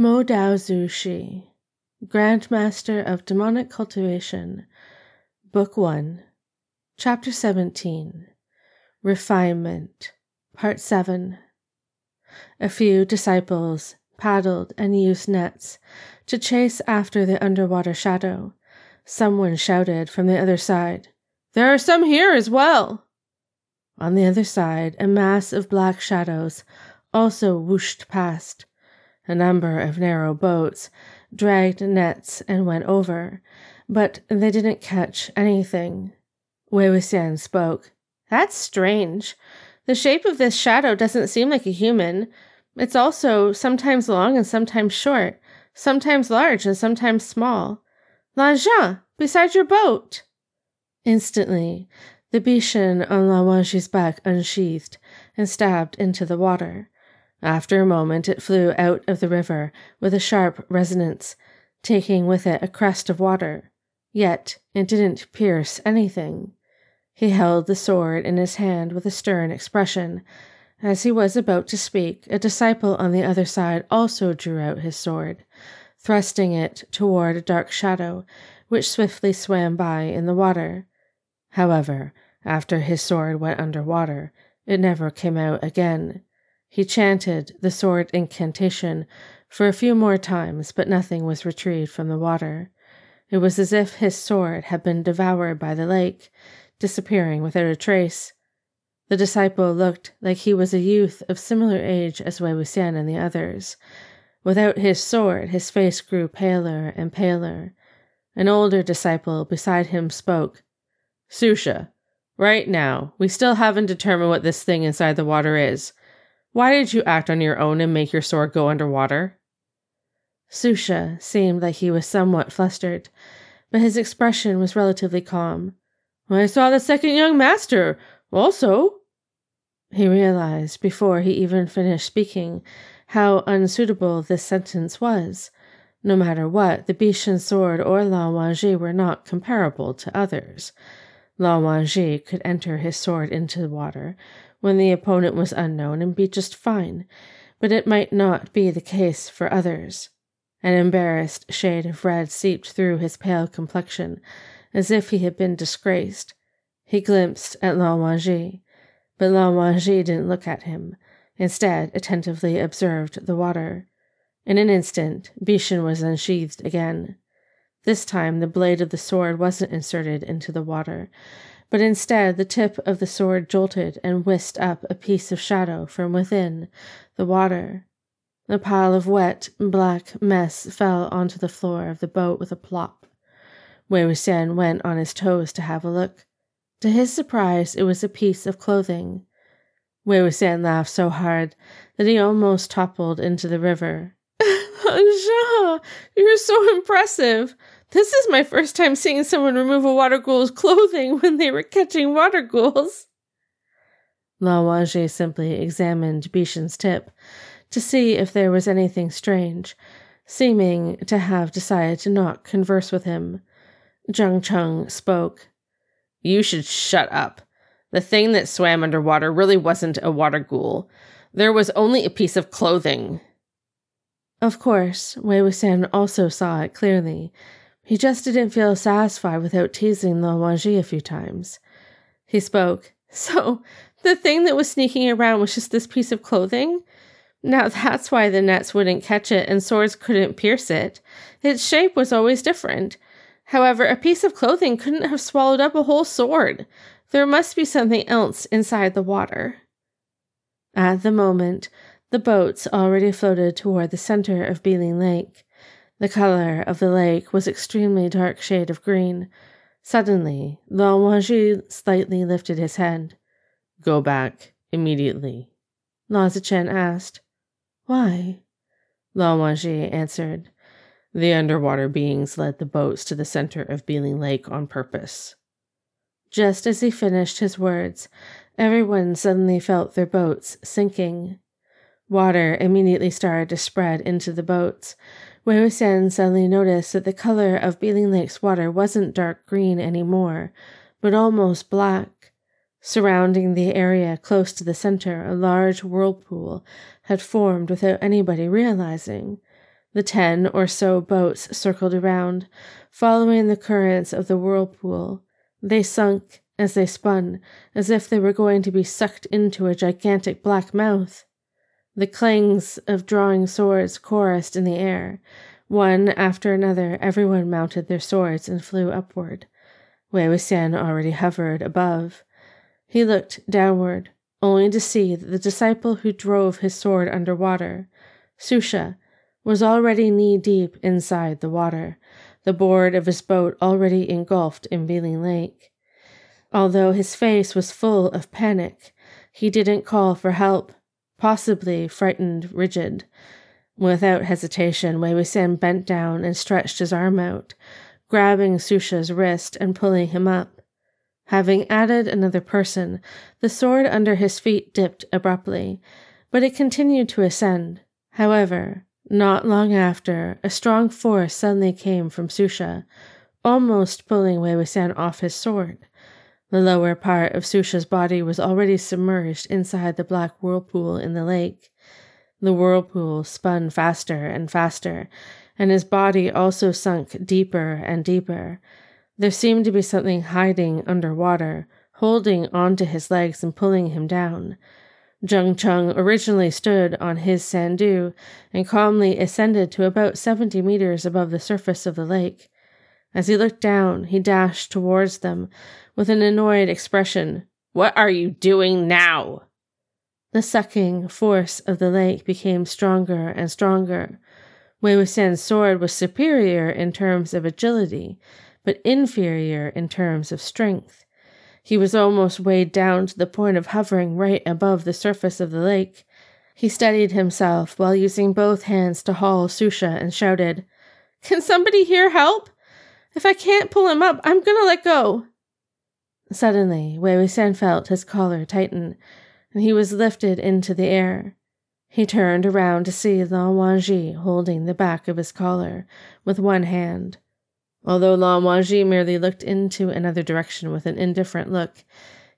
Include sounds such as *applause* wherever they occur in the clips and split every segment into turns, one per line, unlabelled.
Mo Dao Zu Shi, Grand Master of Demonic Cultivation, Book 1, Chapter 17 Refinement, Part 7. A few disciples paddled and used nets to chase after the underwater shadow. Someone shouted from the other side, There are some here as well! On the other side, a mass of black shadows also whooshed past a number of narrow boats dragged nets and went over, but they didn't catch anything. Wei Wuxian spoke. That's strange. The shape of this shadow doesn't seem like a human. It's also sometimes long and sometimes short, sometimes large and sometimes small. Lan Zhan, beside your boat! Instantly, the Bichen on Lan Wangji's back unsheathed and stabbed into the water. After a moment, it flew out of the river with a sharp resonance, taking with it a crest of water. Yet it didn't pierce anything. He held the sword in his hand with a stern expression. As he was about to speak, a disciple on the other side also drew out his sword, thrusting it toward a dark shadow which swiftly swam by in the water. However, after his sword went under water, it never came out again. He chanted the sword incantation for a few more times, but nothing was retrieved from the water. It was as if his sword had been devoured by the lake, disappearing without a trace. The disciple looked like he was a youth of similar age as Wei Wuxian and the others. Without his sword, his face grew paler and paler. An older disciple beside him spoke. Su She, right now, we still haven't determined what this thing inside the water is. Why did you act on your own and make your sword go underwater? Su She seemed like he was somewhat flustered, but his expression was relatively calm. I saw the second young master also. He realized before he even finished speaking how unsuitable this sentence was. No matter what, the Bichen sword or Lan Wangji were not comparable to others. Lan Wangji could enter his sword into the water, when the opponent was unknown and be just fine, but it might not be the case for others. An embarrassed shade of red seeped through his pale complexion, as if he had been disgraced. He glimpsed at Wangji, but Wangji didn't look at him, instead attentively observed the water. In an instant, Bichen was unsheathed again. This time the blade of the sword wasn't inserted into the water, but instead the tip of the sword jolted and whisked up a piece of shadow from within the water. A pile of wet, black mess fell onto the floor of the boat with a plop. Wei Wuxian went on his toes to have a look. To his surprise, it was a piece of clothing. Wei Wuxian laughed so hard that he almost toppled into the river. *laughs* Zha, you're so impressive. This is my first time seeing someone remove a water ghoul's clothing when they were catching water ghouls. Lan Wangji simply examined Bichen's tip to see if there was anything strange, seeming to have decided to not converse with him. Jiang Cheng spoke. You should shut up. The thing that swam underwater really wasn't a water ghoul. There was only a piece of clothing. Of course, Wei Wuxian also saw it clearly, he just didn't feel satisfied without teasing Lan Wangji a few times. He spoke. *laughs* So, the thing that was sneaking around was just this piece of clothing? Now *laughs* that's why the nets wouldn't catch it and swords couldn't pierce it. Its shape was always different. However, a piece of clothing couldn't have swallowed up a whole sword. There must be something else inside the water. At the moment, the boats already floated toward the center of Biling Lake. The color of the lake was extremely dark shade of green. Suddenly, Lan Wangji slightly lifted his head. Go back immediately. Lan Xichen asked. Why? Lan Wangji answered. The underwater beings led the boats to the center of Biling Lake on purpose. Just as he finished his words, everyone suddenly felt their boats sinking. Water immediately started to spread into the boats, Wei Wuxian suddenly noticed that the color of Biling Lake's water wasn't dark green anymore, but almost black. Surrounding the area close to the center, a large whirlpool had formed without anybody realizing. The ten or so boats circled around, following the currents of the whirlpool. They sunk as they spun, as if they were going to be sucked into a gigantic black mouth. The clangs of drawing swords chorused in the air. One after another, everyone mounted their swords and flew upward. Wei Wuxian already hovered above. He looked downward, only to see that the disciple who drove his sword under water, Su She, was already knee deep inside the water, the board of his boat already engulfed in Biling Lake. Although his face was full of panic, he didn't call for help, possibly frightened rigid. Without hesitation, Wei Wuxian bent down and stretched his arm out, grabbing Su She's wrist and pulling him up. Having added another person, the sword under his feet dipped abruptly, but it continued to ascend. However, not long after, a strong force suddenly came from Su She, almost pulling Wei Wuxian off his sword. The lower part of Su She's body was already submerged inside the black whirlpool in the lake. The whirlpool spun faster and faster, and his body also sunk deeper and deeper. There seemed to be something hiding underwater, holding onto his legs and pulling him down. Jiang Cheng originally stood on his sandu and calmly ascended to about 70 meters above the surface of the lake. As he looked down, he dashed towards them with an annoyed expression. What are you doing now? The sucking force of the lake became stronger and stronger. Wei Wuxian's sword was superior in terms of agility, but inferior in terms of strength. He was almost weighed down to the point of hovering right above the surface of the lake. He steadied himself while using both hands to haul Su She and shouted, Can somebody here help? If I can't pull him up, I'm gonna let go. Suddenly, Wei Wuxian felt his collar tighten, and he was lifted into the air. He turned around to see Lan Wangji holding the back of his collar with one hand. Although Lan Wangji merely looked into another direction with an indifferent look,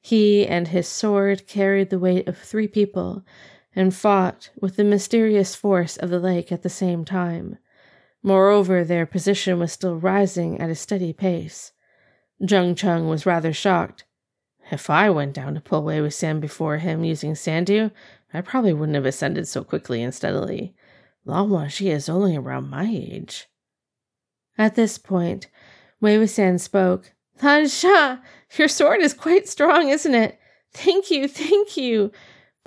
he and his sword carried the weight of three people and fought with the mysterious force of the lake at the same time. Moreover, their position was still rising at a steady pace. Jiang Cheng was rather shocked. If I went down to pull Wei Wuxian before him using Sandu, I probably wouldn't have ascended so quickly and steadily. Lan Wangji is only around my age. At this point, Wei Wuxian spoke. Lan Xia, your sword is quite strong, isn't it? Thank you, thank you.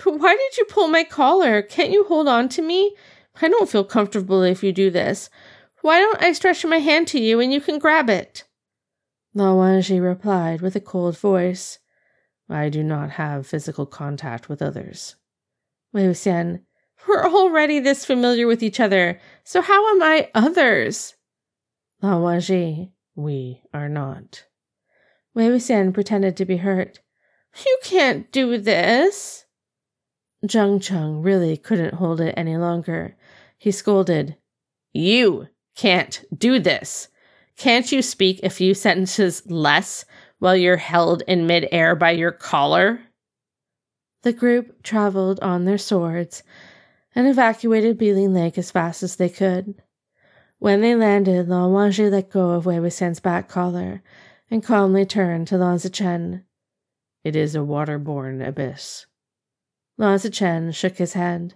But why did you pull my collar? Can't you hold on to me? I don't feel comfortable if you do this. Why don't I stretch my hand to you and you can grab it? Lan Wangji replied with a cold voice. I do not have physical contact with others. Wei Wuxian, we're already this familiar with each other, so how am I others? Lan Wangji, we are not. Wei Wuxian pretended to be hurt. You can't do this. Jiang Cheng really couldn't hold it any longer. He scolded, You can't do this. Can't you speak a few sentences less while you're held in midair by your collar? The group traveled on their swords and evacuated Biling Lake as fast as they could. When they landed, Lan Wangji let go of Wei Wuxian's back collar and calmly turned to Lan Xichen. It is a waterborne abyss. Lan Xichen shook his head.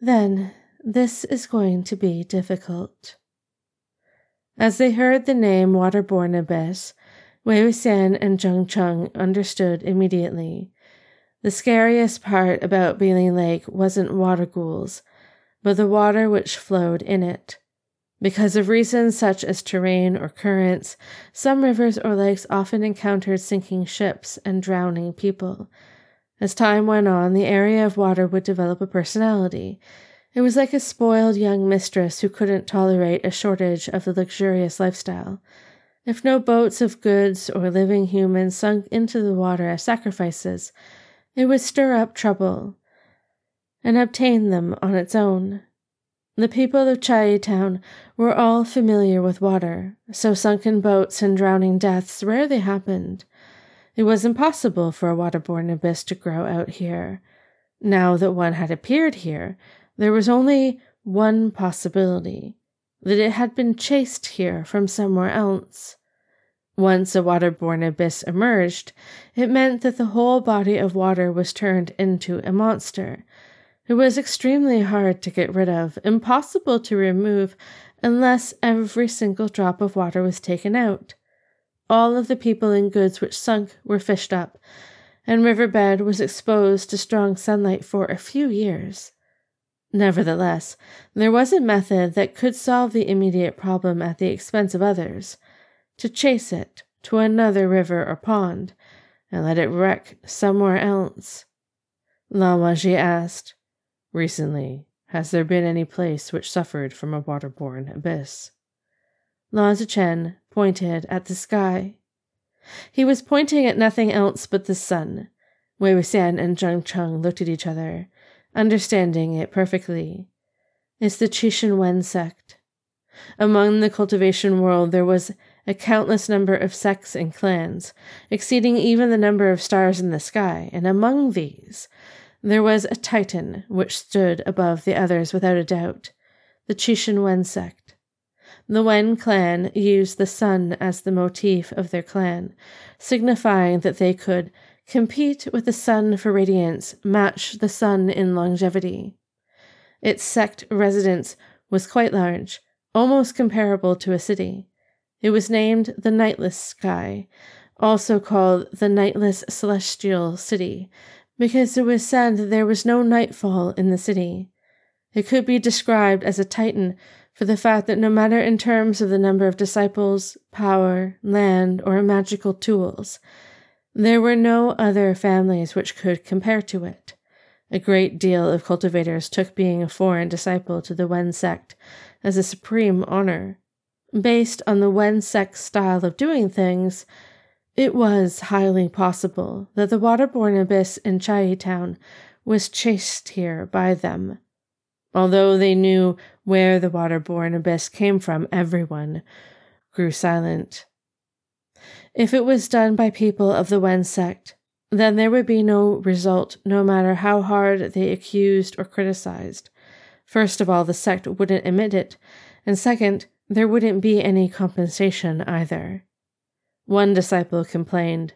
Then this is going to be difficult. As they heard the name waterborne abyss, Wei Wuxian and Jiang Cheng understood immediately. The scariest part about Biling Lake wasn't water ghouls, but the water which flowed in it. Because of reasons such as terrain or currents, some rivers or lakes often encountered sinking ships and drowning people. As time went on, the area of water would develop a personality. It was like a spoiled young mistress who couldn't tolerate a shortage of the luxurious lifestyle. If no boats of goods or living humans sunk into the water as sacrifices, it would stir up trouble and obtain them on its own. The people of Chai Town were all familiar with water, so sunken boats and drowning deaths rarely happened. It was impossible for a waterborne abyss to grow out here. Now that one had appeared here, there was only one possibility that it had been chased here from somewhere else. Once a waterborne abyss emerged, it meant that the whole body of water was turned into a monster. It was extremely hard to get rid of, impossible to remove, unless every single drop of water was taken out. All of the people and goods which sunk were fished up, and Riverbed was exposed to strong sunlight for a few years. Nevertheless, there was a method that could solve the immediate problem at the expense of others to chase it to another river or pond and let it wreck somewhere else. Lan Wangji asked, Recently, has there been any place which suffered from a waterborne abyss? Lan Chen pointed at the sky. He was pointing at nothing else but the sun. Wei Wuxian and Jiang Cheng looked at each other, understanding it perfectly. It's the Qishan Wen sect. Among the cultivation world, there was a countless number of sects and clans, exceeding even the number of stars in the sky, and among these there was a titan which stood above the others without a doubt, the Qishan Wen sect. The Wen clan used the sun as the motif of their clan, signifying that they could compete with the sun for radiance, match the sun in longevity. Its sect residence was quite large, almost comparable to a city. It was named the Nightless Sky, also called the Nightless Celestial City, because it was said that there was no nightfall in the city. It could be described as a titan for the fact that no matter in terms of the number of disciples, power, land, or magical tools, there were no other families which could compare to it. A great deal of cultivators took being a foreign disciple to the Wen sect as a supreme honor. Based on the Wen sect style of doing things, it was highly possible that the waterborne abyss in Chai Town was chased here by them. Although they knew where the waterborne abyss came from, everyone grew silent. If it was done by people of the Wen sect, then there would be no result no matter how hard they accused or criticized. First of all, the sect wouldn't admit it, and second, there wouldn't be any compensation either. One disciple complained,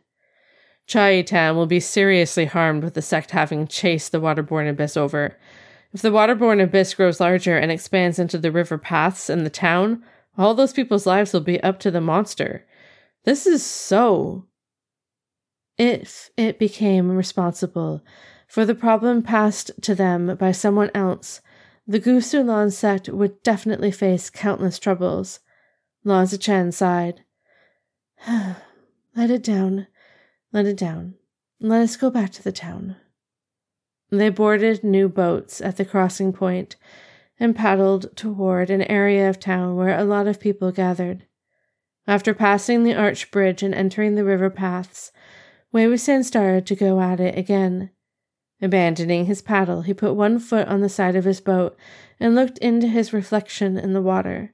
Chai Town will be seriously harmed with the sect having chased the waterborne abyss over. If the waterborne abyss grows larger and expands into the river paths and the town, all those people's lives will be up to the monster. This is so. If it became responsible for the problem passed to them by someone else, the Gusulan sect would definitely face countless troubles. Lan Chen sighed. *sighs* let it down, let it down. Let us go back to the town. They boarded new boats at the crossing point and paddled toward an area of town where a lot of people gathered. After passing the arch bridge and entering the river paths, Wuxian started to go at it again. Abandoning his paddle, he put one foot on the side of his boat and looked into his reflection in the water,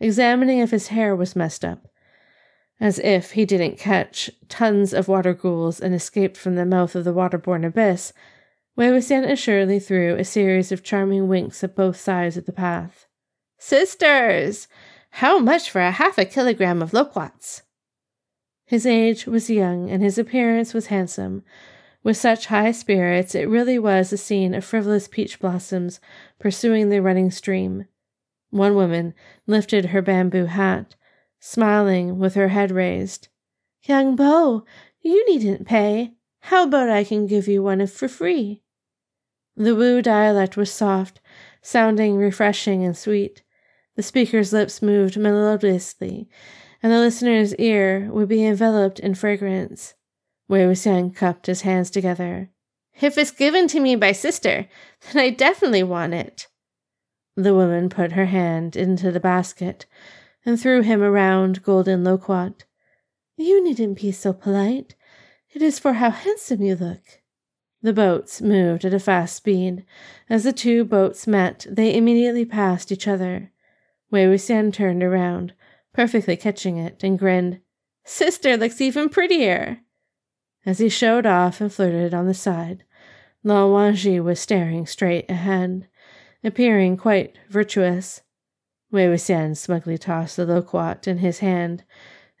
examining if his hair was messed up, as if he didn't catch tons of water ghouls and escaped from the mouth of the waterborne abyss. Wuxian assuredly threw a series of charming winks at both sides of the path. Sisters! How much for a half a kilogram of loquats? His age was young and his appearance was handsome, with such high spirits, it really was a scene of frivolous peach blossoms pursuing the running stream. One woman lifted her bamboo hat, smiling with her head raised. Young Bo, you needn't pay. How about I can give you one for free? The Wu dialect was soft, sounding refreshing and sweet. The speaker's lips moved melodiously, and the listener's ear would be enveloped in fragrance. Wei Wuxian cupped his hands together. If it's given to me by sister, then I definitely want it. The woman put her hand into the basket and threw him a round golden loquat. You needn't be so polite. It is for how handsome you look. The boats moved at a fast speed. As the two boats met, they immediately passed each other. Wei Wuxian turned around, perfectly catching it, and grinned. Sister looks even prettier. As he showed off and flirted on the side, Lan Wangji was staring straight ahead. appearing quite virtuous. Wei Wuxian smugly tossed the loquat in his hand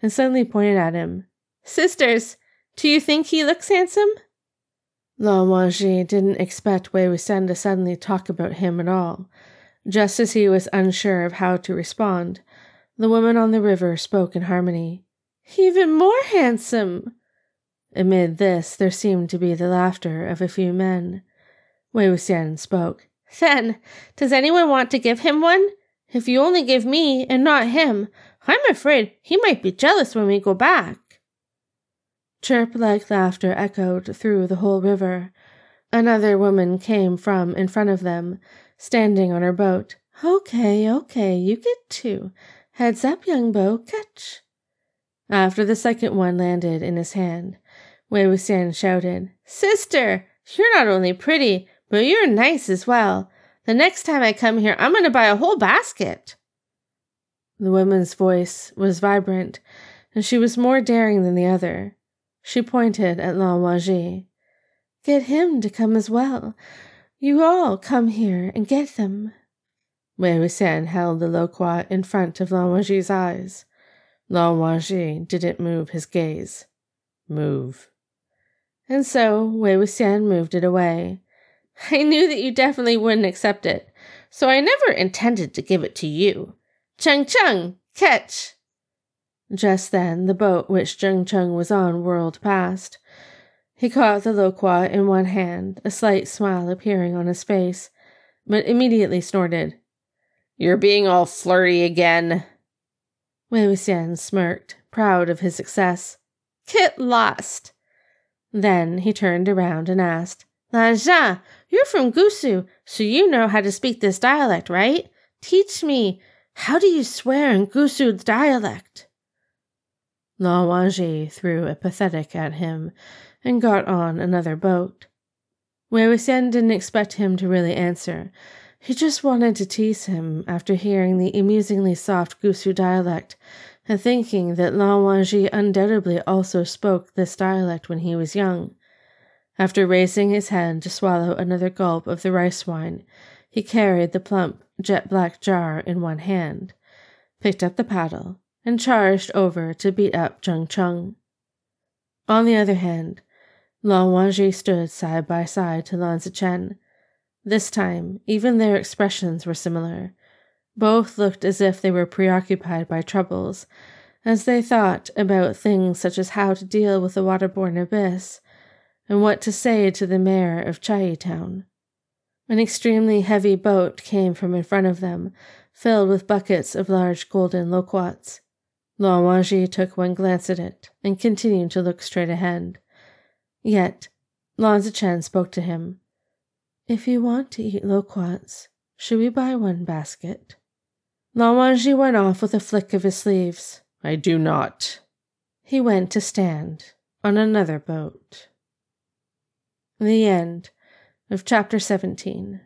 and suddenly pointed at him. Sisters, do you think he looks handsome? Lan Wangji didn't expect Wei Wuxian to suddenly talk about him at all. Just as he was unsure of how to respond, the woman on the river spoke in harmony. Even more handsome! Amid this, there seemed to be the laughter of a few men. Wei Wuxian spoke. Then, does anyone want to give him one? If you only give me and not him, I'm afraid he might be jealous when we go back. Chirp like laughter echoed through the whole river. Another woman came from in front of them, standing on her boat. Okay, okay, you get two. Heads up, young beau, catch. After the second one landed in his hand, Wei Wuxian shouted, Sister, you're not only pretty, but you're nice as well. The next time I come here, I'm going to buy a whole basket. The woman's voice was vibrant, and she was more daring than the other. She pointed at Lan Wangji. Get him to come as well. You all come here and get them. Wei Wuxian held the loquat in front of Lan Wangji's eyes. Lan Wangji didn't move his gaze. Move. And so Wei Wuxian moved it away. I knew that you definitely wouldn't accept it, so I never intended to give it to you. Cheng Cheng, catch! Just then, the boat which Jiang Cheng was on whirled past. He caught the loquat in one hand, a slight smile appearing on his face, but immediately snorted. You're being all flirty again. Wei Wuxian smirked, proud of his success. Get lost. Then he turned around and asked, Lan Zhan, you're from Gusu, so you know how to speak this dialect, right? Teach me. How do you swear in Gusu dialect? Lan Wangji threw a pathetic at him and got on another boat. Wei Wuxian didn't expect him to really answer. He just wanted to tease him after hearing the amusingly soft Gusu dialect and thinking that Lan Wangji undoubtedly also spoke this dialect when he was young. After raising his hand to swallow another gulp of the rice wine, he carried the plump, jet black jar in one hand, picked up the paddle, and charged over to beat up Jiang Cheng. On the other hand, Lan Wangji stood side by side to Lan Xichen. This time, even their expressions were similar. Both looked as if they were preoccupied by troubles, as they thought about things such as how to deal with the waterborne abyss and what to say to the mayor of Caiyi Town. An extremely heavy boat came from in front of them, filled with buckets of large golden loquats. Lan Wangji took one glance at it and continued to look straight ahead. Yet, Lan Xichen spoke to him. If you want to eat loquats, should we buy one basket? Lan Wangji went off with a flick of his sleeves. I do not. He went to stand on another boat. The end of chapter 17.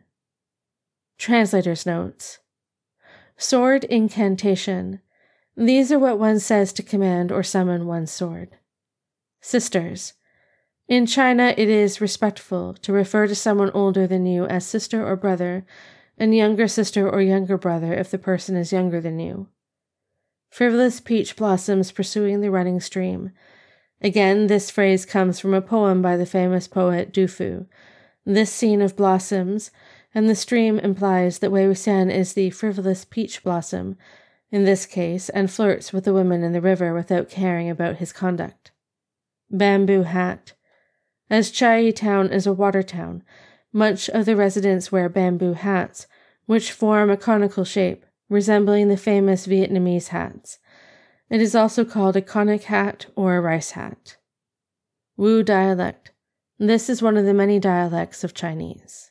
Translator's notes. Sword incantation these are what one says to command or summon one's sword. Sisters. In China, it is respectful to refer to someone older than you as sister or brother, and younger sister or younger brother if the person is younger than you. Frivolous peach blossoms pursuing the running stream. Again, this phrase comes from a poem by the famous poet Du Fu. This scene of blossoms and the stream implies that Wei Wuxian is the frivolous peach blossom in this case, and flirts with the women in the river without caring about his conduct. Bamboo hat. As Caiyi Town is a water town, much of the residents wear bamboo hats, which form a conical shape, resembling the famous Vietnamese hats. It is also called a conic hat or a rice hat. Wu dialect. This is one of the many dialects of Chinese.